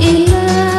ilah